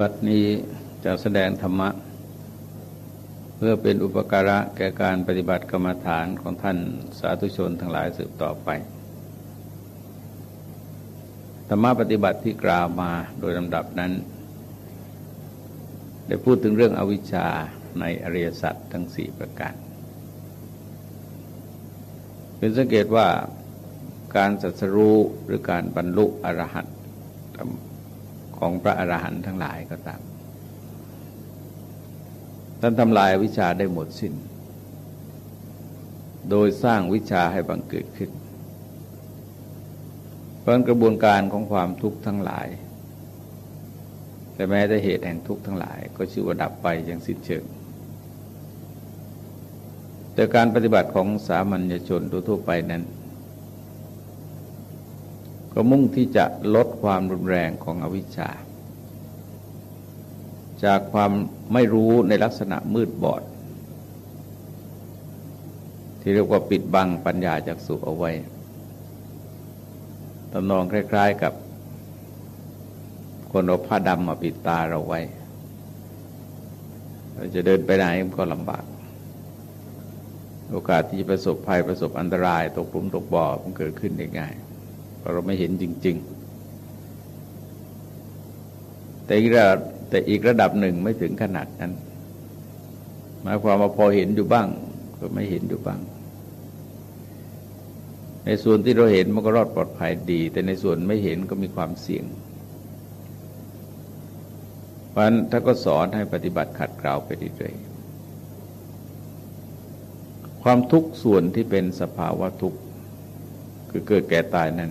บัดนี้จะแสดงธรรมะ เพื่อเป็นอุปการะแก่การปฏิบัติกรรมฐานของท่านสาธุชนทั้งหลายสืบต่อไป ธรรมะปฏิบัติที่กล่าวมาโดยลำดับนั้น ได้พูดถึงเรื่องอวิชชาในอริยสัจทั้งสี่ประการ เป็นสังเกตว่าการสัสรู้หรือการบรรลุอรหัต ของพระอรหันต์ทั้งหลายก็ตาม ท่านทำลายวิชาได้หมดสิน้น โดยสร้างวิชาให้บังเกิดขึ้น เพราะกระบวนการของความทุกข์ทั้งหลาย แต่แม้แต่เหตุแห่งทุกข์ทั้งหลาย ก็ชื่อว่าดับไปอย่างสิ้นเชิงแต่การปฏิบัติของสามัญชนทั่วไปนั้น ก็มุ่งที่จะลดความรุนแรงของอวิชชา จากความไม่รู้ในลักษณะมืดบอด ที่เรียกว่าปิดบังปัญญาจากสุเอาไว้ตำนองคล้าย ๆกับ คนเอาผ้าดำมาปิดตาเราไว้ เราจะเดินไปไหนก็ลำบาก โอกาสที่จะประสบภัยประสบอันตรายตกหลุมตกบ่อมันเกิดขึ้นได้ง่าย เราไม่เห็นจริง ๆ แต่อีกระแต่อีกระดับหนึ่งไม่ถึงขนาดนั้น หมายความว่าพอเห็นอยู่บ้าง ก็ไม่เห็นอยู่บ้าง ในส่วนที่เราเห็นมันก็รอดปลอดภัยดี แต่ในส่วนไม่เห็นก็มีความเสี่ยงเพราะฉะนั้นถ้าก็สอนให้ปฏิบัติขัดเกลาไปเรื่อยความทุกข์ส่วนที่เป็นสภาวะทุกข์คือเกิดแก่ตายนั้น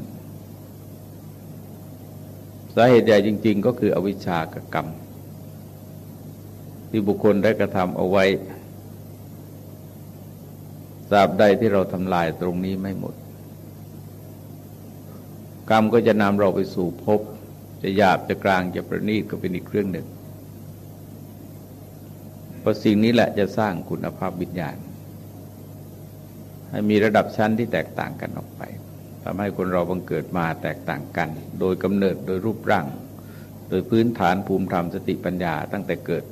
สาเหตุใหญ่จริง ๆ ก็คืออวิชชากกรรม ที่บุคคลได้กระทำเอาไว้ตราบใดที่เราทำลายตรงนี้ไม่หมด กรรมก็จะนำเราไปสู่ภพจะหยาบจะกลางจะประณีตก็เป็นอีกเรื่องหนึ่งเพราะสิ่งนี้แหละจะสร้างคุณภาพวิญญาณ ให้มีระดับชั้นที่แตกต่างกันออกไป ทำให้คนเราบังเกิดมาแตกต่างกัน โดยกำเนิดโดยรูปร่าง โดยพื้นฐานภูมิธรรมสติปัญญาตั้งแต่เกิด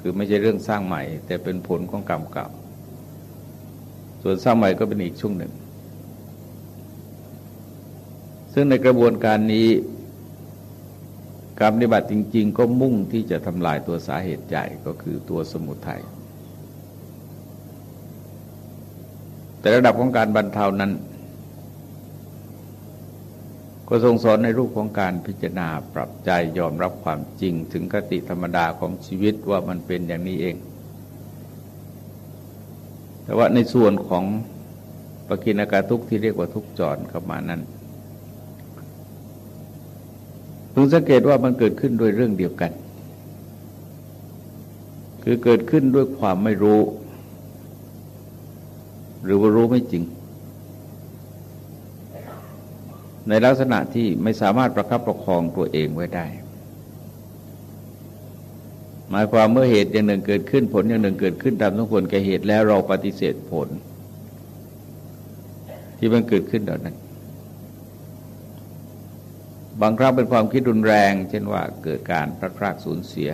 คือไม่ใช่เรื่องสร้างใหม่ แต่เป็นผลของกรรมเก่าส่วนสร้างใหม่ก็เป็นอีกช่วงหนึ่ง ซึ่งในกระบวนการนี้การปฏิบัติจริง ๆ ก็มุ่งที่จะทำลายตัวสาเหตุใหญ่ก็คือตัวสมุทยัยแต่ระดับของการบรรเทานั้น ก็ทรงสอนในรูปของการพิจารณาปรับใจยอมรับความจริงถึงคติธรรมดาของชีวิตว่ามันเป็นอย่างนี้เอง แต่ว่าในส่วนของปกินากาทุกที่เรียกว่าทุกจรเข้ามานั้นพึงสังเกตว่ามันเกิดขึ้นด้วยเรื่องเดียวกัน คือเกิดขึ้นด้วยความไม่รู้ หรือว่ารู้ไม่จริง ในลักษณะที่ไม่สามารถประคับประคองตัวเองไว้ได้ หมายความเมื่อเหตุอย่างหนึ่งเกิดขึ้นผลอย่างหนึ่งเกิดขึ้นตามสมควรแก่เหตุแล้วเราปฏิเสธผล ที่มันเกิดขึ้นเหล่านั้น บางครั้งเป็นความคิดรุนแรง เช่นว่าเกิดการพลาดพลาดสูญเสีย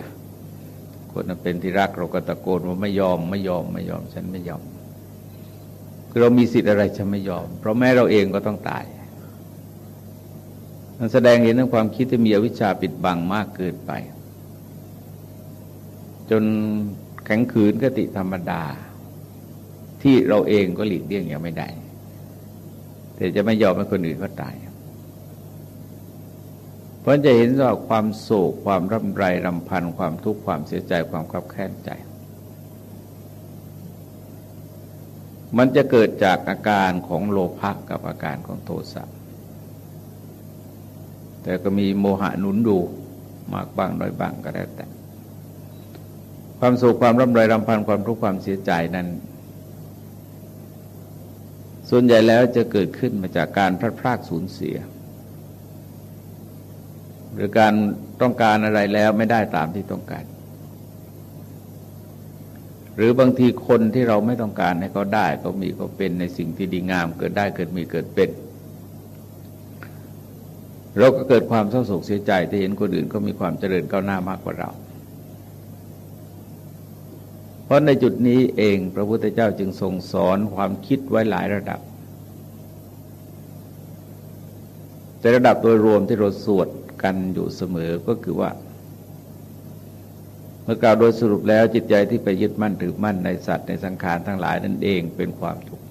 คนนั้นเป็นที่รักเราก็ตะโกนว่าไม่ยอมไม่ยอมไม่ยอมฉันไม่ยอมคือเรามีสิทธิ์อะไรจะไม่ยอม เพราะแม้เราเองก็ต้องตาย มันแสดงเห็นถึงความคิดที่มีอวิชชาปิดบังมากเกินไป จนแข็งขืนกติธรรมดา ที่เราเองก็หลีกเลี่ยงอย่างไม่ได้ แต่จะไม่ยอมให้คนอื่นก็ตาย เพราะจะเห็นว่าความโศกความร่ำไรรำพันความทุกข์ความเสียใจความขับแค้นใจ มันจะเกิดจากอาการของโลภะกับอาการของโทสะ แต่ก็มีโมหะหนุนดูมากบ้างน้อยบ้างก็แล้วแต่ ความสุขความร่ำไรรำพันความทุกข์ความเสียใจนั้น ส่วนใหญ่แล้วจะเกิดขึ้นมาจากการพลาดพลาดสูญเสีย หรือการต้องการอะไรแล้วไม่ได้ตามที่ต้องการ หรือบางทีคนที่เราไม่ต้องการให้เขาได้เขามีเขาเป็นในสิ่งที่ดีงามเกิดได้เกิดมีเกิดเป็น เราก็เกิดความเศร้าโศกเสียใจที่เห็นคนอื่นก็มีความเจริญก้าวหน้ามากกว่าเรา เพราะในจุดนี้เองพระพุทธเจ้าจึงทรงสอนความคิดไว้หลายระดับ แต่ระดับโดยรวมที่เราสวดกันอยู่เสมอก็คือว่า เมื่อกล่าวโดยสรุปแล้วจิตใจที่ไปยึดมั่นถือมั่นในสัตว์ในสังขารทั้งหลายนั่นเองเป็นความทุกข์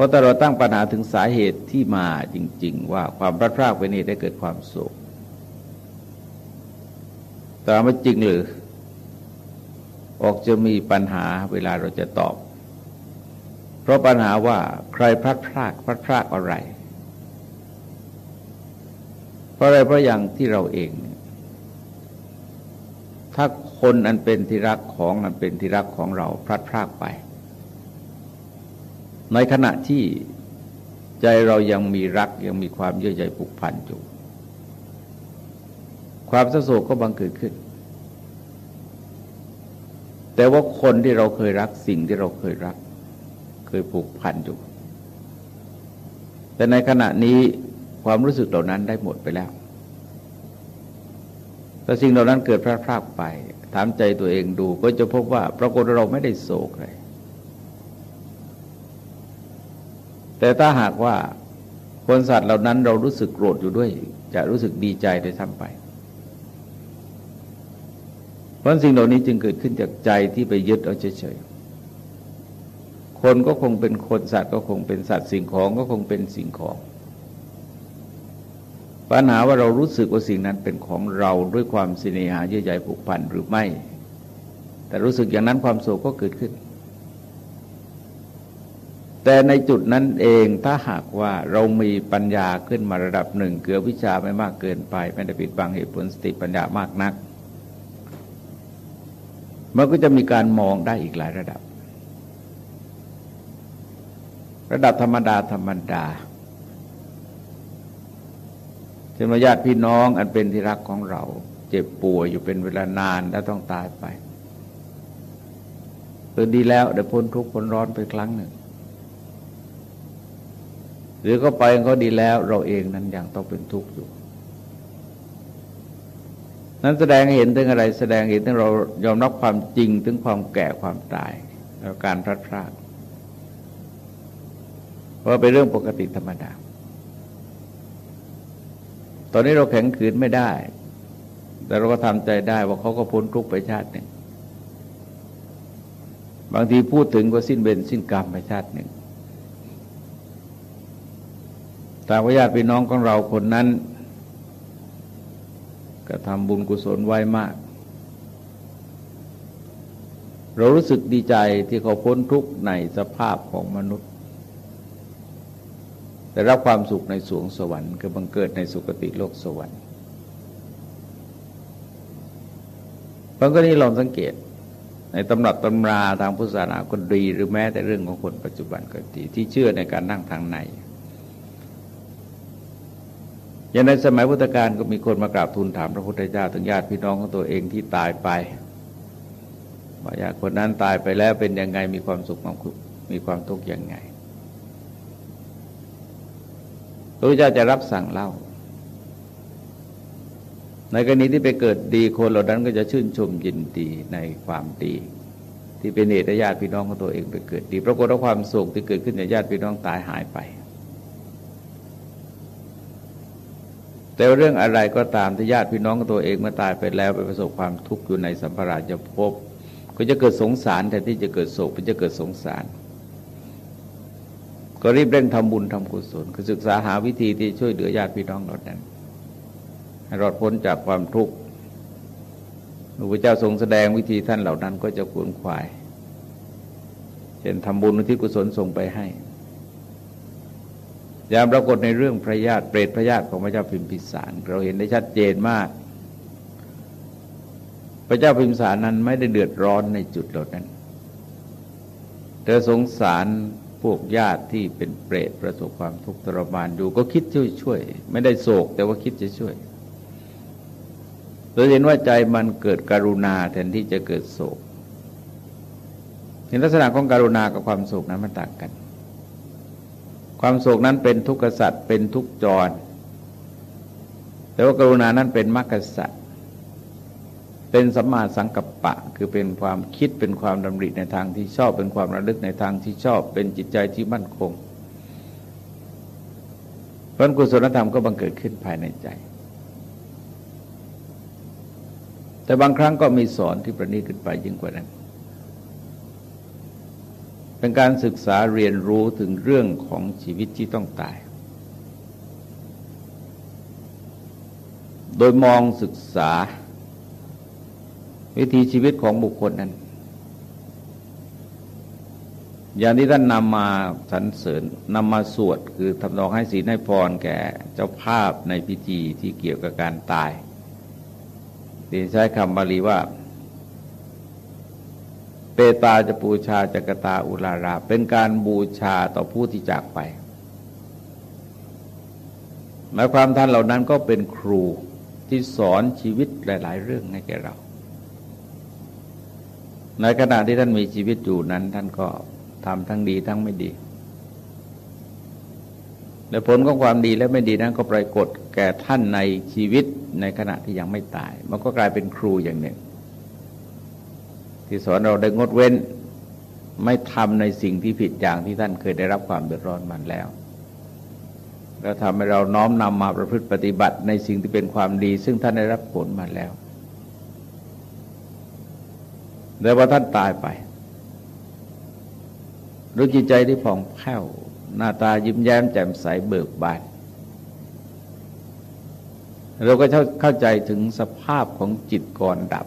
ราะถ้าเราตั้งปัญหาถึงสาเหตุที่มาจริง ๆ ว่าความพลาดพลาดไปนี่ได้เกิดความโศกต่ไม่จริงหรือออกจะมีปัญหาเวลาเราจะตอบ เพราะปัญหาว่าใครพลาดพลาดพลาดพลาดอะไร เพราะอะไรเพราะอย่างที่เราเอง ถ้าคนอันเป็นที่รักของอันเป็นที่รักของเราพลาดพลาดไป ในขณะที่ใจเรายังมีรักยังมีความเยื่อใยผูกพันอยู่ความสโศกก็บังเกิดขึ้น แต่ว่าคนที่เราเคยรักสิ่งที่เราเคยรัก เคยผูกพันอยู่ แต่ในขณะนี้ความรู้สึกเหล่านั้นได้หมดไปแล้ว แต่สิ่งเหล่านั้นเกิดพลาดพลาดไป ถามใจตัวเองดูก็จะพบว่าปรากฏเราไม่ได้โศกเลย แต่ถ้าหากว่าคนสัตว์เหล่านั้นเรารู้สึกโกรธอยู่ด้วย จะรู้สึกดีใจโดยซ้ำไป เพราะสิ่งเหล่านี้จึงเกิดขึ้นจากใจที่ไปยึดเอาเฉยๆ คนก็คงเป็นคนสัตว์ก็คงเป็นสัตว์สิ่งของก็คงเป็นสิ่งของ ปัญหาว่าเรารู้สึกว่าสิ่งนั้นเป็นของเราด้วยความสิเนหาเยื่อใยผูกพันหรือไม่ แต่รู้สึกอย่างนั้นความโศกก็เกิดขึ้น แต่ในจุดนั้นเองถ้าหากว่าเรามีปัญญาขึ้นมาระดับหนึ่งเกือวิชาไม่มากเกินไป ไม่ได้ปิดบังเหตุผลสติปัญญามากนัก มันก็จะมีการมองได้อีกหลายระดับ ระดับธรรมดาธรรมดาเช่นญาติพี่น้องอันเป็นที่รักของเรา เจ็บป่วยอยู่เป็นเวลานานและต้องตายไปตื่นดีแล้วได้พ้นทุกข์พ้นร้อนไปครั้งหนึ่ง หรือเขาไปเขาดีแล้วเราเองนั้นยังต้องเป็นทุกข์อยู่ นั้นแสดงเห็นถึงอะไร แสดงเห็นถึงเรายอมรับความจริงถึงความแก่ความตายแล้วการพลัดพรากเพราะเป็นเรื่องปกติธรรมดา ตอนนี้เราแข็งขืนไม่ได้ แต่เราก็ทำใจได้ว่าเขาก็พ้นทุกข์ไปชาติหนึ่ง บางทีพูดถึงก็สิ้นเบนสิ้นกรรมไปชาติหนึ่ง แต่ว่าญาติพี่น้องของเราคนนั้นก็ทำบุญกุศลไว้มาก เรารู้สึกดีใจที่เขาพ้นทุกข์ในสภาพของมนุษย์ แต่รับความสุขในสวงสวรรค์คือบังเกิดในสุคติโลกสวรรค์บางกรณีลองสังเกตในตำรับตำราทางพุทธศาสนาก็ดี หรือแม้แต่เรื่องของคนปัจจุบันก็ดีที่เชื่อในการนั่งทางใน อย่างในสมัยพุทธกาลก็มีคนมากราบทูลถามพระพุทธเจ้าถึงญาติพี่น้องของตัวเองที่ตายไปว่าญาติคนนั้นตายไปแล้วเป็นยังไงมีความสุขมีความทุกข์ยังไงพระพุทธเจ้าจะรับสั่งเล่า ในกรณีที่ไปเกิดดีคนเหล่านั้นก็จะชื่นชมยินดีในความดี ที่เป็นเหตุญาติพี่น้องของตัวเองไปเกิดดีปรากฏว่าความโศกที่เกิดขึ้นจากญาติพี่น้องตายหายไป แต่เรื่องอะไรก็ตามที่ญาติพี่น้องตัวเองเมื่อตายไปแล้วไปประสบความทุกข์อยู่ในสัมภาระจะพบ ก็จะเกิดสงสารแทนที่จะเกิดโศกมันจะเกิดสงสาร ก็รีบเร่งทำบุญทำกุศลคือศึกษาหาวิธีที่ช่วยเหลือญาติพี่น้องเรานั้นให้รอดพ้นจากความทุกข์พระพุทธเจ้าทรงแสดงวิธีท่านเหล่านั้นก็จะขวนขวายเช่นทำบุญที่กุศลส่งไปให้ อย่ามปรากฏในเรื่องพระญาติเปรตพระญาติของพระเจ้าพิมพิสารเราเห็นได้ชัดเจนมาก พระเจ้าพิมพิสารนั้นไม่ได้เดือดร้อนในจุดเหล่านั้น เธอสงสารพวกญาติที่เป็นเปรตประสบความทุกข์ทรมานอยู่ก็คิดช่วยช่วยไม่ได้โศกแต่ว่าคิดจะช่วยเราเห็นว่าใจมันเกิดกรุณาแทนที่จะเกิดโศกเห็นลักษณะของกรุณากับความโศกนั้นมันต่างกัน ความโศกนั้นเป็นทุกขสัตว์เป็นทุกจร แต่ว่ากรุณานั้นเป็นมรรคสัตว์เป็นสัมมาสังกัปปะ คือเป็นความคิดเป็นความดำริในทางที่ชอบ เป็นความระลึกในทางที่ชอบ เป็นจิตใจที่มั่นคงเพราะกุศลธรรมก็บังเกิดขึ้นภายในใจ แต่บางครั้งก็มีสอนที่ประณีตขึ้นไปยิ่งกว่านั้น เป็นการศึกษาเรียนรู้ถึงเรื่องของชีวิตที่ต้องตาย โดยมองศึกษา วิธีชีวิตของบุคคลนั้น อย่างที่ท่านนำมาสรรเสริญนำมาสวดคือทำนองให้ศีลให้พรแก่เจ้าภาพในพิธีที่เกี่ยวกับการตายที่ใช้คำบาลีว่า เปตาจะปูชาจักตาอุลารา เป็นการบูชาต่อผู้ที่จากไป หมายความท่านเหล่านั้นก็เป็นครูที่สอนชีวิตหลาย ๆ เรื่องให้แก่เรา ในขณะที่ท่านมีชีวิตอยู่นั้น ท่านก็ทำทั้งดีทั้งไม่ดีและผลของความดีและไม่ดีนั้นก็ปรากฏแก่ท่านในชีวิตในขณะที่ยังไม่ตาย มันก็กลายเป็นครูอย่างหนึ่ง ที่สอนเราได้งดเว้น ไม่ทำในสิ่งที่ผิดอย่างที่ท่านเคยได้รับความเดือดร้อนมันแล้วแล้วทำให้เราน้อมนำมาประพฤติปฏิบัติในสิ่งที่เป็นความดี ซึ่งท่านได้รับผลมาแล้วแต่ว่าท่านตายไปรู้จิตใจที่ผ่องแผ้วหน้าตายิ้มแย้มแจ่มใสเบิกบานเราก็เข้าใจถึงสภาพของจิตก่อนดับ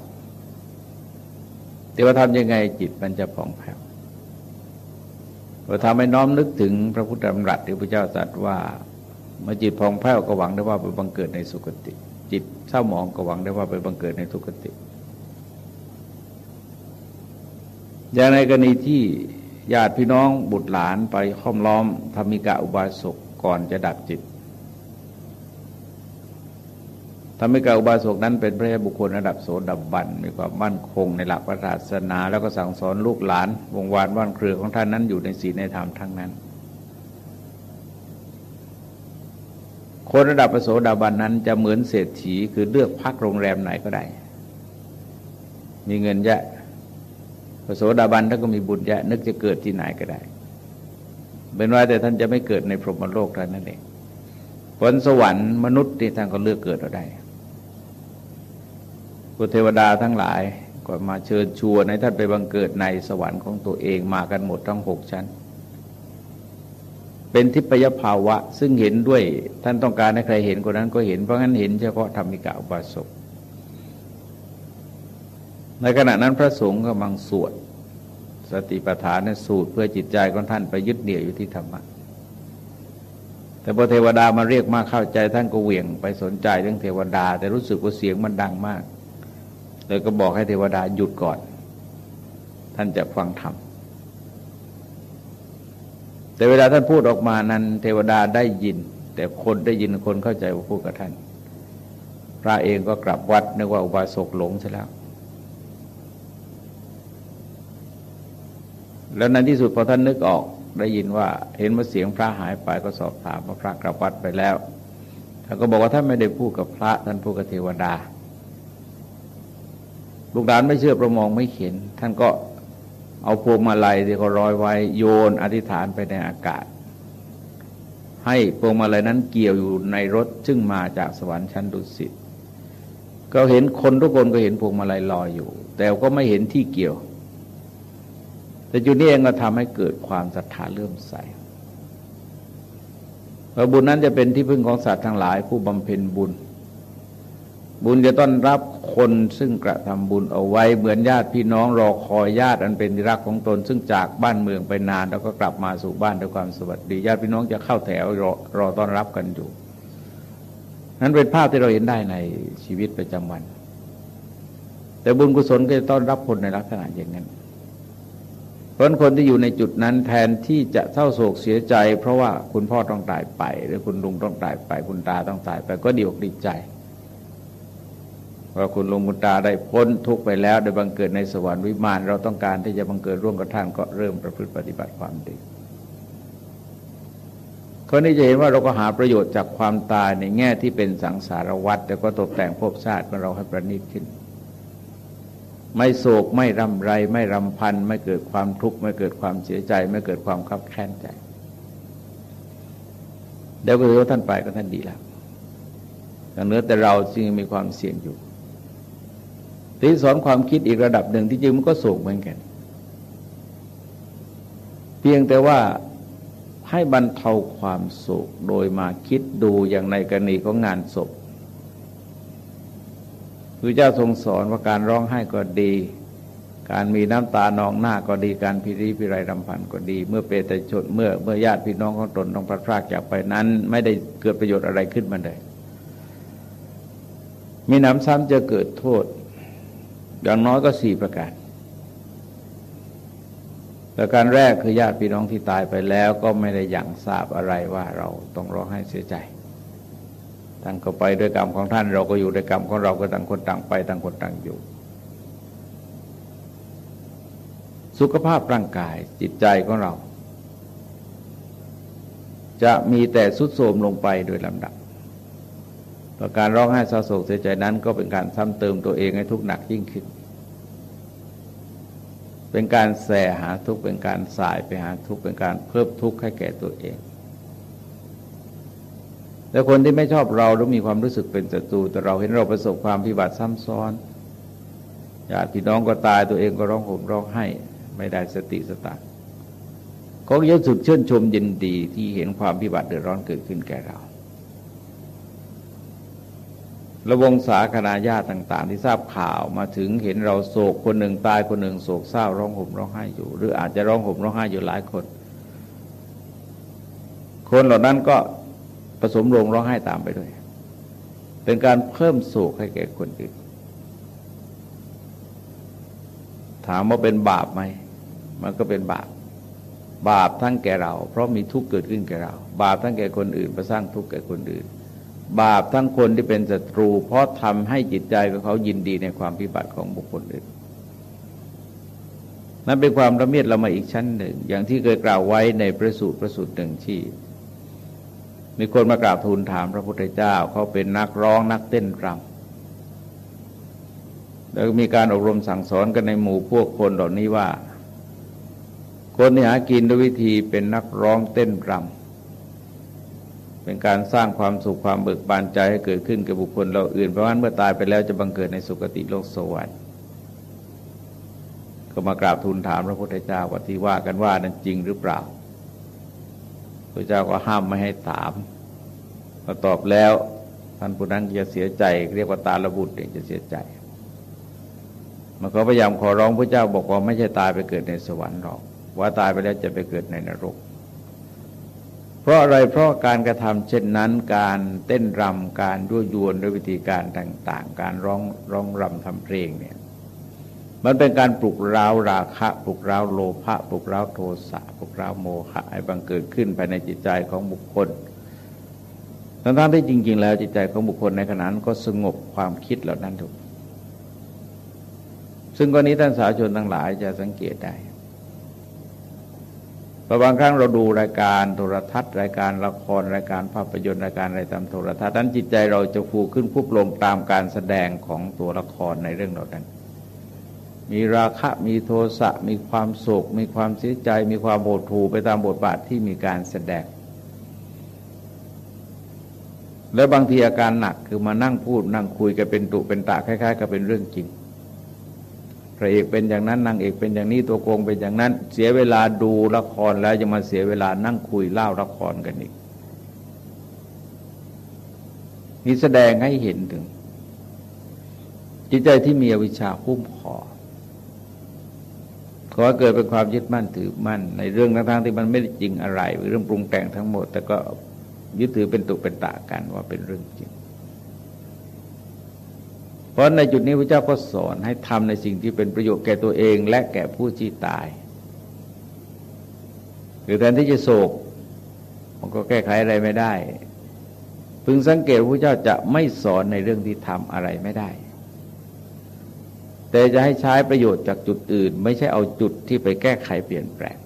แต่ว่าทำยังไงจิตมันจะผ่องแผ้วเราทำให้น้อมนึกถึงพระพุทธธรรมรัตที่พระเจ้าตรัสว่าเมื่อจิตผ่องแผ้วก็หวังได้ว่าไปบังเกิดในสุคติ จิตเศร้าหมองก็หวังได้ว่าไปบังเกิดในทุกติ อย่างในกรณีที่ญาติพี่น้องบุตรหลานไปห้อมล้อมธรรมิกะอุบาสกก่อนจะดับจิต ธรรมิกะอุบาสกนั้นเป็นพระบุคคลระดับโสดาบันมีความมั่นคงในหลักพระศาสนา แล้วก็สั่งสอนลูกหลานวงวานว่านเครือของท่านนั้นอยู่ในศีลในธรรมทั้งนั้น คนระดับโสดาบันนั้นจะเหมือนเศรษฐีคือเลือกพักโรงแรมไหนก็ได้ มีเงินเยอะโสดาบันท่านก็มีบุญเยอะนึกจะเกิดที่ไหนก็ได้ เป็นว่าแต่ท่านจะไม่เกิดในพรหมโลกเท่านั้นเองผลสวรรค์มนุษย์ที่ท่านก็เลือกเกิดเราได้ พุทเทวดาทั้งหลายก็มาเชิญชวนให้ท่านไปบังเกิดในสวรรค์ของตัวเองมากันหมดทั้งหกชั้น เป็นทิพยภาวะ ซึ่งเห็นด้วยท่านต้องการให้ใครเห็นคนนั้นก็เห็นเพราะงั้นเห็นเฉพาะธรรมิกาอุบาสกในขณะนั้นพระสงฆ์กำลังสวดสติปัฏฐานสูตรเพื่อจิตใจของท่านไปยึดเหนี่ยวอยู่ที่ธรรมะแต่พอเทวดามาเรียกมากเข้าใจท่านก็เหวี่ยงไปสนใจเรื่องเทวดา แต่รู้สึกว่าเสียงมันดังมาก เลยก็บอกให้เทวดาหยุดก่อน ท่านจะฟังธรรมแต่เวลาท่านพูดออกมานั้น เทวดาได้ยิน แต่คนได้ยินคนเข้าใจว่าพูดกับท่าน พระเองก็กลับวัดนึกว่าอุบาสกหลงใช่แล้ว แล้วในที่สุดพอท่านนึกออกได้ยินว่าเห็นว่าเสียงพระหายไปก็สอบถามว่าพระกลับวัดไปแล้วท่านก็บอกว่าท่านไม่ได้พูดกับพระท่านพูดกับเทวดา ลูกหลานไม่เชื่อประมองไม่เห็น ท่านก็เอาพวงมาลัยที่เขาร้อยไว้โยนอธิษฐานไปในอากาศ ให้พวงมาลัยนั้นเกี่ยวอยู่ในรถซึ่งมาจากสวรรค์ชั้นดุสิตก็เห็นคนทุกคนก็เห็นพวงมาลัยลอยอยู่ แต่ก็ไม่เห็นที่เกี่ยว แต่จุดนี้เองก็ทำให้เกิดความศรัทธาเลื่อมใสพระบุญนั้นจะเป็นที่พึ่งของสัตว์ทั้งหลายผู้บำเพ็ญบุญ บุญจะต้อนรับคนซึ่งกระทำบุญเอาไว้เหมือนญาติพี่น้องรอคอยญาติอันเป็นที่รักของตน ซึ่งจากบ้านเมืองไปนาน แล้วก็กลับมาสู่บ้านด้วยความสวัสดี ญาติพี่น้องจะเข้าแถวรอรอต้อนรับกันอยู่ นั้นเป็นภาพที่เราเห็นได้ในชีวิตประจำวัน แต่บุญกุศลก็จะต้อนรับคนในลักษณะอย่างนั้นเพราะคนที่อยู่ในจุดนั้นแทนที่จะเศร้าโศกเสียใจ เพราะว่าคุณพ่อต้องตายไป หรือคุณลุงต้องตายไป คุณตาต้องตายไปก็ดีอกดีใจ ว่าคุณลุงคุณตาได้พ้นทุกไปแล้วได้บังเกิดในสวรรค์วิมาน เราต้องการที่จะบังเกิดร่วมกับท่านก็เริ่มประพฤติปฏิบัติความดีคนนี้จะเห็นว่าเราก็หาประโยชน์จากความตายในแง่ที่เป็นสังสารวัฏแต่ก็ตกแต่งภพชาติของเราให้ประณีตขึ้น ไม่โศกไม่รำไร ไม่รำพัน ไม่เกิดความทุกข์ไม่เกิดความเสียใจ ไม่เกิดความขับแค้นใจเดี๋ยวก็ถือว่าท่านไปก็ท่านดีแล้วอย่างเนื้อแต่เราจึงมีความเสี่ยงอยู่ ที่สอนความคิดอีกระดับหนึ่งที่จริงมันก็โศกเหมือนกัน เพียงแต่ว่าให้บรรเทาความโศกโดยมาคิดดูอย่างในกรณีของงานศพพระเจ้าทรงสอนว่าการร้องไห้ก็ดี การมีน้ำตานองหน้าก็ดีการพิริพิไรรำพันก็ดี เมื่อเปตชนเมื่อเมื่อญาติพี่น้องของตนต้องพลัดพรากจากไปนั้น ไม่ได้เกิดประโยชน์อะไรขึ้นมาเลยมีน้ำซ้ำจะเกิดโทษ อย่างน้อยก็สี่ประการ ประการแรกคือญาติพี่น้องที่ตายไปแล้วก็ไม่ได้อยังทราบอะไรว่าเราต้องร้องไห้เสียใจท่านก็ไปด้วยกรรมของท่านเราก็อยู่ด้วยกรรมของเราก็ต่างคนต่างไปต่างคนต่างอยู่ สุขภาพร่างกายจิตใจของเรา จะมีแต่สุดโทมลงไปโดยลำดับ ต่อการร้องไห้เศร้าโศกเสียใจนั้นก็เป็นการซ้ำเติมตัวเองให้ทุกข์หนักยิ่งขึ้น เป็นการแสหาทุกข์เป็นการสายไปหาทุกข์เป็นการเพิ่มทุกข์ให้แก่ตัวเอง แต่คนที่ไม่ชอบเราหรือมีความรู้สึกเป็นศัตรูแต่เราเห็นเราประสบความพิบัติซ้ำซ้อนญาติพี่น้องก็ตายตัวเองก็ร้องห่มร้องไห้ไม่ได้สติสตางก็ยกสุดเชื่นชมยินดีที่เห็นความพิบัติเดือดร้อนเกิดขึ้นแก่เรา ระวงศาคณาญาติต่าง ๆ ที่ทราบข่าวมาถึงเห็นเราโศกคนหนึ่งตายคนหนึ่งโศกเศร้าร้องห่มร้องไห้อยู่ หรืออาจจะร้องห่มร้องไห้อยู่หลายคน คนเหล่านั้นก็ผสมโรงร้องไห้ตามไปด้วย เป็นการเพิ่มโศกให้แก่คนอื่นถามว่าเป็นบาปไหม มันก็เป็นบาป บาปทั้งแก่เรา เพราะมีทุกข์เกิดขึ้นแก่เรา บาปทั้งแก่คนอื่นประสร้างทุกข์แก่คนอื่น บาปทั้งคนที่เป็นศัตรู เพราะทำให้จิตใจของเขายินดีในความพิบัติของบุคคลอื่นนั่นเป็นความระเมียดละมาอีกชั้นหนึ่ง อย่างที่เคยกล่าวไว้ในพระสูตรพระสูตรหนึ่งที่ มีคนมากราบทูลถามพระพุทธเจ้าเขาเป็นนักร้องนักเต้นรำแล้วมีการอบรมสั่งสอนกันในหมู่พวกคนเหล่านี้ว่า คนที่หากินด้วยวิธีเป็นนักร้องเต้นรำ เป็นการสร้างความสุขความเบิกบานใจให้เกิดขึ้นกับบุคคลเราอื่นเพราะว่าเมื่อตายไปแล้วจะบังเกิดในสุคติโลกสวรรค์ก็มากราบทูลถามพระพุทธเจ้าว่าที่ว่ากันว่านั้นจริงหรือเปล่าพระเจ้าก็ห้ามไม่ให้ถามพอตอบแล้วท่านผู้นั้นจะเสียใจ เรียกว่าตาละบุตรเองจะเสียใจ มันก็พยายามขอร้องพระเจ้าบอกว่าไม่ใช่ตายไปเกิดในสวรรค์หรอก ว่าตายไปแล้วจะไปเกิดในนรก เพราะอะไรเพราะการกระทำเช่นนั้นการเต้นรำการยั่วยวนด้วยวิธีการต่าง ๆ การร้องร้องรำทำเพลงเนี่ยมันเป็นการปลุกร้าวราคะ ปลุกร้าวโลภะปลุกร้าวโทสะปลุกร้าวโมหะให้บังเกิดขึ้นภายในจิตใจของบุคคลทั้งๆที่จริง ๆ แล้วจิตใจของบุคคลในขณะนั้นก็สงบความคิดเหล่านั้นถูกซึ่งกรณีท่านสาวชนทั้งหลายจะสังเกตได้ บางครั้งเราดูรายการโทรทัศน์รายการละครรายการภาพยนตร์รายการอะไรตามโทรทัศน์นั้นจิตใจเราจะฟูขึ้นคุบลงตามการแสดงของตัวละครในเรื่องเหล่านั้น มีราคะมีโทสะมีความโศก มีความเสียใจ มีความโหดหูไปตามบทบาทที่มีการแสดง และบางทีอาการหนักคือมานั่งพูดนั่งคุยกันเป็นตุเป็นตะคล้าย ๆ กับเป็นเรื่องจริง ระเอกเป็นอย่างนั้นนางเอกเป็นอย่างนี้ตัวโกงเป็นอย่างนั้น เสียเวลาดูละครแล้วจะมาเสียเวลานั่งคุยเล่าละครกันอีกนี่แสดงให้เห็นถึง จิตใจที่มีอวิชชาหุ้มคอขอเกิดเป็นความยึดมั่นถือมั่น ในเรื่องทั้งๆที่มันไม่ได้จริงอะไรเรื่องปรุงแต่งทั้งหมด แต่ก็ยึดถือเป็นตุเป็นตากันว่าเป็นเรื่องจริง เพราะในจุดนี้พระเจ้าก็สอนให้ทำในสิ่งที่เป็นประโยชน์แก่ตัวเอง และแก่ผู้ที่ตาย หรือแทนที่จะโศก มันก็แก้ไขอะไรไม่ได้ พึงสังเกตพระเจ้าจะไม่สอนในเรื่องที่ทำอะไรไม่ได้ แต่จะให้ใช้ประโยชน์จากจุดอื่น ไม่ใช่เอาจุดที่ไปแก้ไขเปลี่ยนแปลง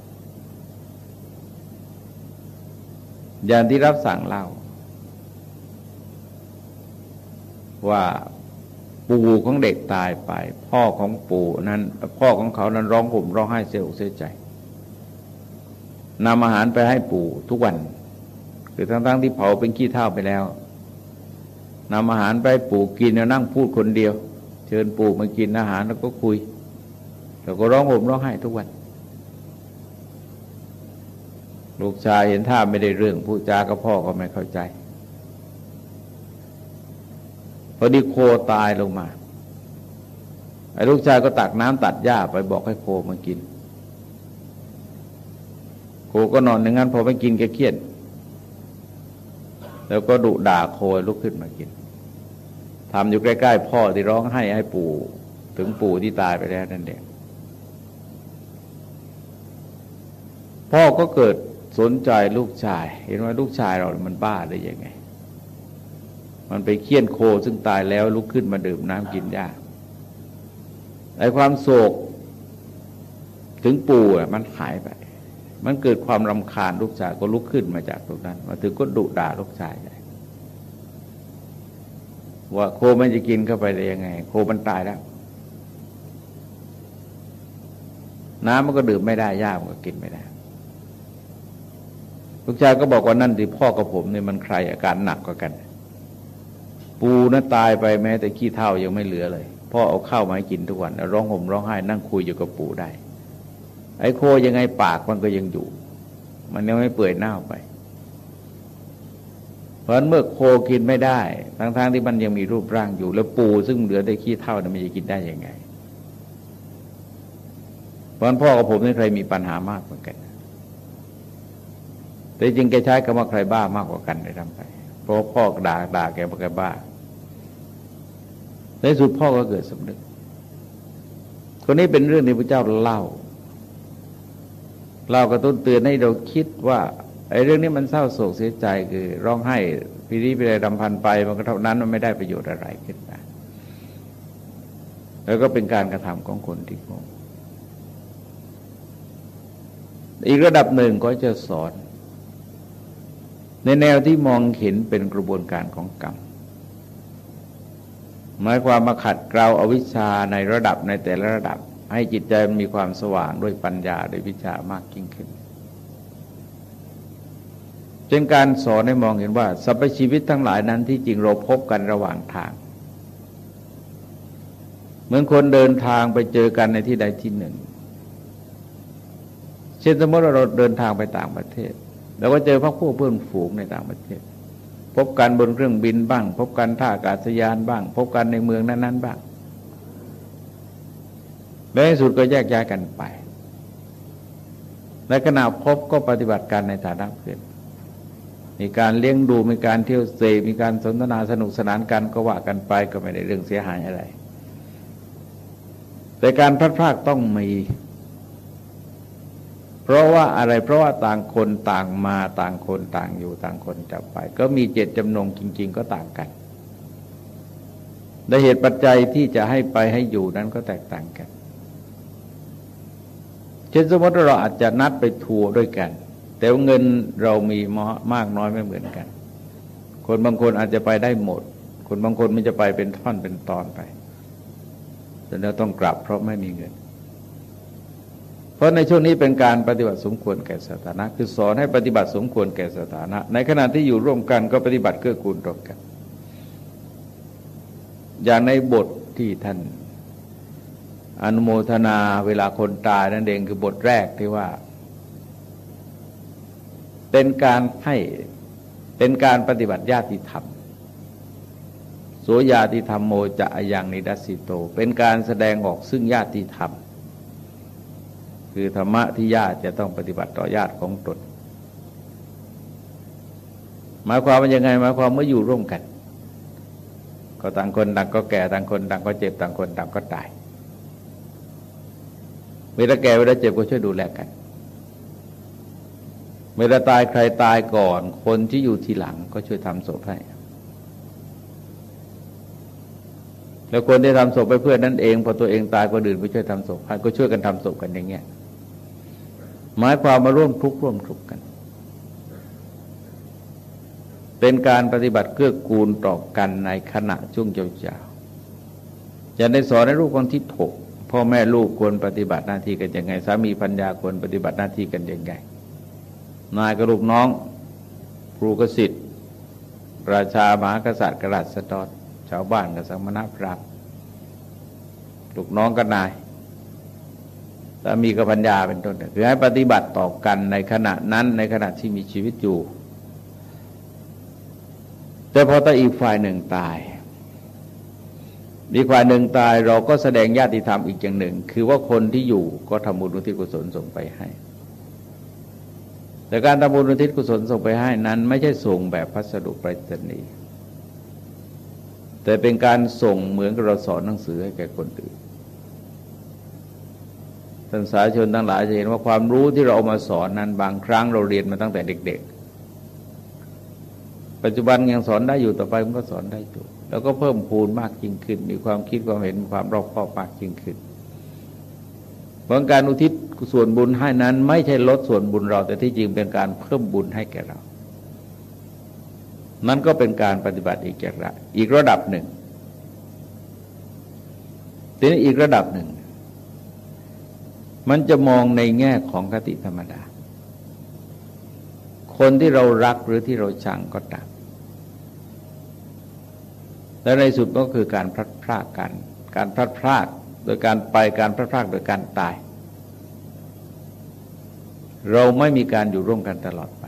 อย่างที่รับสั่งเล่าว่า ปู่ของเด็กตายไป พ่อของปู่นั้น พ่อของเขานั้นร้องห่มร้องไห้เสียอกเสียใจนำอาหารไปให้ปู่ทุกวันคือทั้งๆทที่เผาเป็นขี้เท่าไปแล้วนำอาหารไปปู่กินแล้วนั่งพูดคนเดียว เชิญปู่มากินอาหารแล้วก็คุย แล้วก็ร้องห่มร้องไห้ทุกวัน ลูกชายเห็นท่าไม่ได้เรื่องผู้จาก็พ่อก็ไม่เข้าใจ พอดีโคตายลงมา ไอ้ลูกชายก็ตักน้ำตัดหญ้าไปบอกให้โคมากิน โคก็นอนอย่างนั้นพอไม่กินแกเครียด แล้วก็ดุด่าโคลุกขึ้นมากินทำอยู่ใกล้ๆพ่อที่ร้องให้ให้ปู่ ถึงปู่ที่ตายไปแล้วนั่นเองพ่อก็เกิดสนใจลูกชาย เห็นว่าลูกชายเรา มันบ้าได้ยังไง มันไปเคี่ยนโคซึ่งตายแล้วลุกขึ้นมาดื่มน้ำกินหญ้าไอ้ความโศกถึงปู่มันหายไป มันเกิดความรำคาญลูกชายก็ลุกขึ้นมาจากตรงนั้น มาถึงก็ดุด่าลูกชายว่าโคมันจะกินเข้าไปได้ยังไง โคมันตายแล้ว น้ำมันก็ดื่มไม่ได้ยามันก็กินไม่ได้ลูกชายก็บอกว่านั่นที่พ่อกับผมเนี่ยมันใครอาการหนักกว่ากัน ปูนะตายไปแม้แต่ขี้เท่ายังไม่เหลือเลยพ่อเอาข้าวมาให้กินทุกวันร้องห่มร้องไห้นั่งคุยอยู่กับปู่ได้ ไอ้โคยังไงปากมันก็ยังอยู่ มันยังไม่เปื่อยเน่าไป เพราะฉะนั้นเมื่อโคกินไม่ได้ ทั้งๆทที่มันยังมีรูปร่างอยู่ แล้วปูซึ่งเหลือได้ขี้เท่านั้นมันจะกินได้ยังไงเพราะฉะนั้นพ่อกับผมนี่เคยมีปัญหามากเหมือนกัน แต่จริงแกใช้คำว่าใครบ้ามากกว่ากันเลยทำไป เพราะพ่อด่าด่าแกบอกแกบ้า ในสุดพ่อก็เกิดสำนึก คนนี้เป็นเรื่องที่พระเจ้าเล่าเล่ากระตุ้นเตือนให้เราคิดว่าไอ้เรื่องนี้มันเศร้าโศกเสียใจคือร้องไห้พิริพิไรดำพันไป มันก็เท่านั้นมันไม่ได้ประโยชน์อะไรขึ้นมาแล้วก็เป็นการกระทำของคนที่โง่อีกระดับหนึ่งก็จะสอน ในแนวที่มองเห็นเป็นกระบวนการของกรรมหมายความมาขัดเกลาอาวิชชาในระดับในแต่ละระดับ ให้จิตใจมีความสว่างด้วยปัญญาด้วยวิชามากยิ่งขึ้นเป็นการสอนให้มองเห็นว่าสรรพชีวิตทั้งหลายนั้นที่จริงเราพบกันระหว่างทาง เหมือนคนเดินทางไปเจอกันในที่ใดที่หนึ่ง เช่นสมมติเราเดินทางไปต่างประเทศ เราก็เจอพักพวกเพื่อนฝูงในต่างประเทศ พบกันบนเครื่องบินบ้าง พบกันท่าอากาศยานบ้าง พบกันในเมืองนั้น ๆ บ้าง และในสุดก็แยกย้ายกันไป ในขณะพบก็ปฏิบัติการในฐานะเพื่อนมีการเลี้ยงดูมีการเที่ยวเซมีการสนทนาสนุกสนานกันก็ว่ากันไปก็ไม่ได้เรื่องเสียหายอะไร แต่การพลาดพลาดต้องมี เพราะว่าอะไรเพราะว่าต่างคนต่างมาต่างคนต่างอยู่ต่างคนจะไป ก็มีเจตจำนงจริง ๆ ก็ต่างกันแต่เหตุปัจจัยที่จะให้ไปให้อยู่นั้นก็แตกต่างกัน เช่นสมมติเราอาจจะนัดไปทัวร์ด้วยกัน แต่ว่าเงินเรามีมากน้อยไม่เหมือนกัน คนบางคนอาจจะไปได้หมด คนบางคนมันจะไปเป็นท่อนเป็นตอนไปแต่เราต้องกลับเพราะไม่มีเงิน เพราะในช่วงนี้เป็นการปฏิบัติสมควรแก่สถานะ คือสอนให้ปฏิบัติสมควรแก่สถานะ ในขณะที่อยู่ร่วมกันก็ปฏิบัติเกื้อกูลร่วมกัน อย่างในบทที่ท่านอนุโมทนาเวลาคนตายนั่นเองคือบทแรกที่ว่า เป็นการให้เป็นการปฏิบัติญาติธรรมโสยาติธรรมโมจะอย่างนิดัสสิโต เป็นการแสดงออกซึ่งญาติธรรม คือธรรมะที่ญาติจะต้องปฏิบัติต่อญาติของตนหมายความว่ายังไงหมายความเมื่ออยู่ร่วมกัน ก็ต่างคนต่างก็แก่ต่างคนต่างก็เจ็บต่างคนต่างก็ตาย เวลาแก่เวลาเจ็บก็ช่วยดูแลกัน เวลาตายใครตายก่อน คนที่อยู่ทีหลังก็ช่วยทำศพให้แล้วคนที่ทำศพไปเพื่อนนั่นเองพอตัวเองตายก็ดื่นไปช่วยทำศพให้ก็ช่วยกันทำศพกันอย่างเงี้ย หมายความมาร่วมทุกข์ร่วมทุกข์กัน เป็นการปฏิบัติเกื้อกูลต่อกันในขณะช่วงเจ้าๆจะได้สอนในรูปของทิฏฐกพ่อแม่ลูกควรปฏิบัติหน้าที่กันยังไงสามีพัญญาควรปฏิบัติหน้าที่กันยังไงนายกับลูกน้องครูกสิทธิ์ราชามหากษัตริย์กษัตริย์สตอดชาวบ้านกับสัมมณพราหมณ์ลูกน้องกับนายามีกับพัญญาเป็นต้นคือให้ปฏิบัติต่อกันในขณะนั้นในขณะที่มีชีวิตอยู่ แต่พอตาอีกฝ่ายหนึ่งตายอีกฝ่ายหนึ่งตายเราก็แสดงญาติธรรมอีกอย่างหนึ่ง คือว่าคนที่อยู่ก็ทำบุญอุทิศกุศลส่งไปให้ แต่การทำบุญอุทิศกุศลส่งไปให้นั้น ไม่ใช่ส่งแบบพัสดุไปรษณีย์แต่เป็นการส่งเหมือนกับเราสอนหนังสือให้แก่คนอื่น ท่านสาชนทั้งหลายจะเห็นว่าความรู้ที่เราเอามาสอนนั้นบางครั้งเราเรียนมาตั้งแต่เด็ก ๆ ปัจจุบันยังสอนได้อยู่ต่อไปมันก็สอนได้อยู่แล้วก็เพิ่มพูนมากยิ่งขึ้น มีความคิดความเห็นความรอบคอบมากยิ่งขึ้นเพราะการอุทิศส่วนบุญให้นั้น ไม่ใช่ลดส่วนบุญเรา แต่ที่จริงเป็นการเพิ่มบุญให้แก่เรา นั่นก็เป็นการปฏิบัติอีกระอีกระดับหนึ่งทีนี้อีกระดับหนึ่ง มันจะมองในแง่ของคติธรรมดา คนที่เรารักหรือที่เราชังก็ตามและในสุดก็คือการพลัดพรากกัน การพลัดพรากโดยการไปการพลัดพรากโดยการตาย เราไม่มีการอยู่ร่วมกันตลอดไป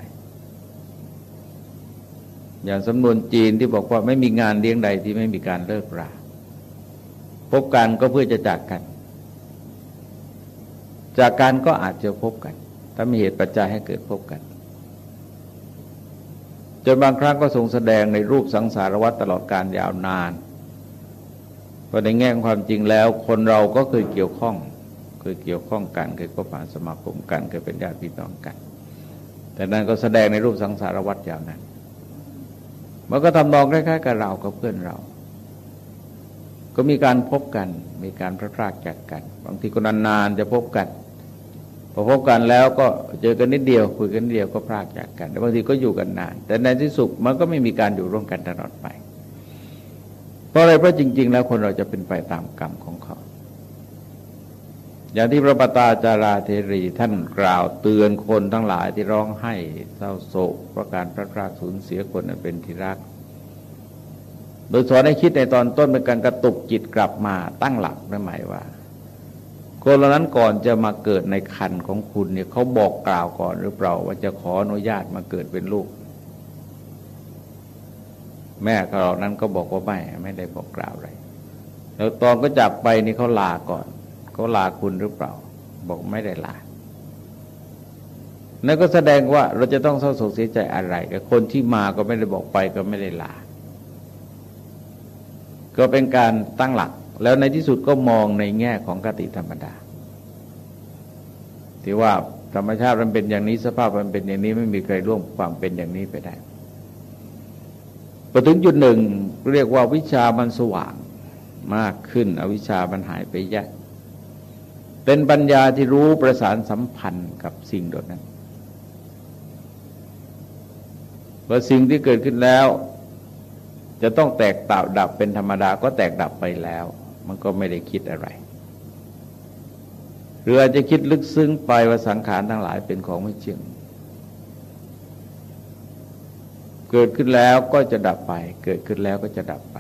อย่างสำนวนจีนที่บอกว่าไม่มีงานเลี้ยงใดที่ไม่มีการเลิกรา พบกันก็เพื่อจะจากกัน จากกันก็อาจจะพบกัน ถ้ามีเหตุปัจจัยให้เกิดพบกัน จนบางครั้งก็ทรงแสดงในรูปสังสารวัตรตลอดการยาวนานเพราะในแง่ของความจริงแล้ว คนเราก็เคยเกี่ยวข้องเคยเกี่ยวข้องกันเคยก็ผ่านสมาคมกันเคยเป็นญาติพี่น้องกัน แต่นั้นก็แสดงในรูปสังสารวัตรยาวนั้นมันก็ทำนองคล้ายๆกับเรากับเพื่อนเรา ก็มีการพบกัน มีการพระพรากจากกัน บางทีก็นานๆจะพบกัน พอพบกันแล้วก็เจอกันนิดเดียว คุยกันนิดเดียวก็พรากจากกันบางทีก็อยู่กันนาน แต่ในที่สุดมันก็ไม่มีการอยู่ร่วมกันตลอดไป เพราะอะไรเพราะจริง ๆ แล้วคนเราจะเป็นไปตามกรรมของเขา อย่างที่พระปตาจาราเทรีท่านกล่าวเตือนคนทั้งหลายที่ร้องไห้เศร้าโศกเพราะการพลาดพลาสูญเสียคนนั้นเป็นที่รักโดยสอนให้คิดในตอนต้นเป็นการกระตุกจิตกลับมาตั้งหลักนั่นหมายว่า คนเหล่านั้นก่อนจะมาเกิดในคันของคุณเนี่ยเขาบอกกล่าวก่อนหรือเปล่า ว่าจะขออนุญาตมาเกิดเป็นลูก แม่เขาเหล่านั้นก็บอกว่าไม่ไม่ได้บอกกล่าวอะไรแล้วตอนก็จากไปนี่เขาลาก่อนเขาลาคุณหรือเปล่า บอกไม่ได้ลานั่นก็แสดงว่าเราจะต้องเศร้าโศกเสียใจอะไรกับคนที่มาก็ไม่ได้บอกไปก็ไม่ได้ลา ก็เป็นการตั้งหลัก แล้วในที่สุดก็มองในแง่ของกติธรรมดาที่ว่าธรรมชาติมันเป็นอย่างนี้สภาพมันเป็นอย่างนี้ไม่มีใครร่วมความเป็นอย่างนี้ไปได้พอถึงจุดหนึ่งเรียกว่าวิชามันสว่างมากขึ้น อวิชามันหายไปแยะเป็นปัญญาที่รู้ประสานสัมพันธ์กับสิ่งดนั้นว่าสิ่งที่เกิดขึ้นแล้ว จะต้องแตกต่าดับเป็นธรรมดาก็แตกดับไปแล้ว มันก็ไม่ได้คิดอะไร หรืออาจจะคิดลึกซึ้งไปว่าสังขารทั้งหลายเป็นของไม่เที่ยงเกิดขึ้นแล้วก็จะดับไป เกิดขึ้นแล้วก็จะดับไป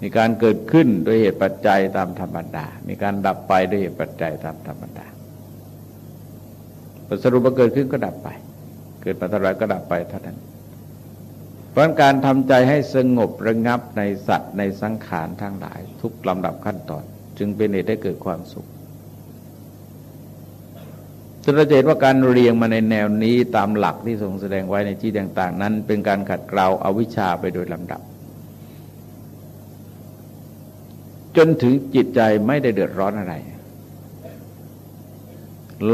มีการเกิดขึ้นโดยเหตุปัจจัยตามธรรมดา มีการดับไปโดยเหตุปัจจัยตามธรรมดาสรุปว่าเกิดขึ้นก็ดับไป เกิดมาเท่าไรก็ดับไปเท่านั้น เพราะการทำใจให้สงบระงับในสัตว์ในสังขารทั้งหลาย ทุกลำดับขั้นตอน จึงเป็นเหตุให้เกิดความสุขจนเราเห็นว่าการเรียงมาในแนวนี้ตามหลักที่ทรงแสดงไว้ในที่ต่าง ๆ นั้น เป็นการขัดเกลาอาวิชชาไปโดยลำดับ จนถึงจิตใจไม่ได้เดือดร้อนอะไร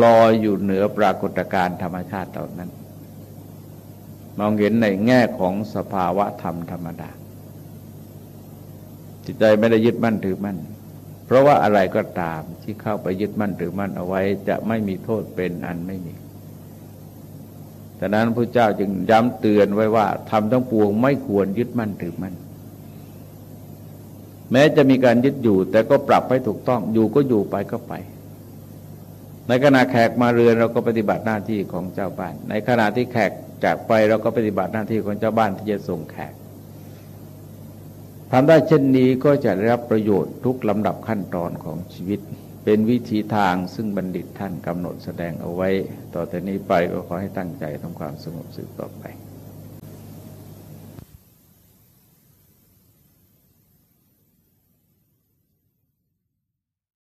ลอยอยู่เหนือปรากฏการณ์ธรรมชาติเหล่านั้น มองเห็นในแง่ของสภาวะธรรมธรรมดา จิตใจไม่ได้ยึดมั่นถือมั่น เพราะว่าอะไรก็ตามที่เข้าไปยึดมั่นถือมั่นเอาไว้จะไม่มีโทษเป็นอันไม่มีแต่นั้นพระเจ้าจึงย้ำเตือนไว้ว่าทำทั้งปวงไม่ควรยึดมั่นถือมั่น แม้จะมีการยึดอยู่ แต่ก็ปรับให้ถูกต้องอยู่ก็อยู่ไปก็ไป ในขณะแขกมาเรือนเราก็ปฏิบัติหน้าที่ของเจ้าบ้าน ในขณะที่แขก จากไปเราก็ปฏิบัติหน้าที่ของเจ้าบ้านที่จะส่งแขกทำได้เช่นนี้ก็จะได้รับประโยชน์ทุกลำดับขั้นตอนของชีวิต เป็นวิธีทางซึ่งบัณฑิตท่านกำหนดแสดงเอาไว้ ต่อแต่นี้ไปก็ขอให้ตั้งใจทำความสงบสืบต่อไป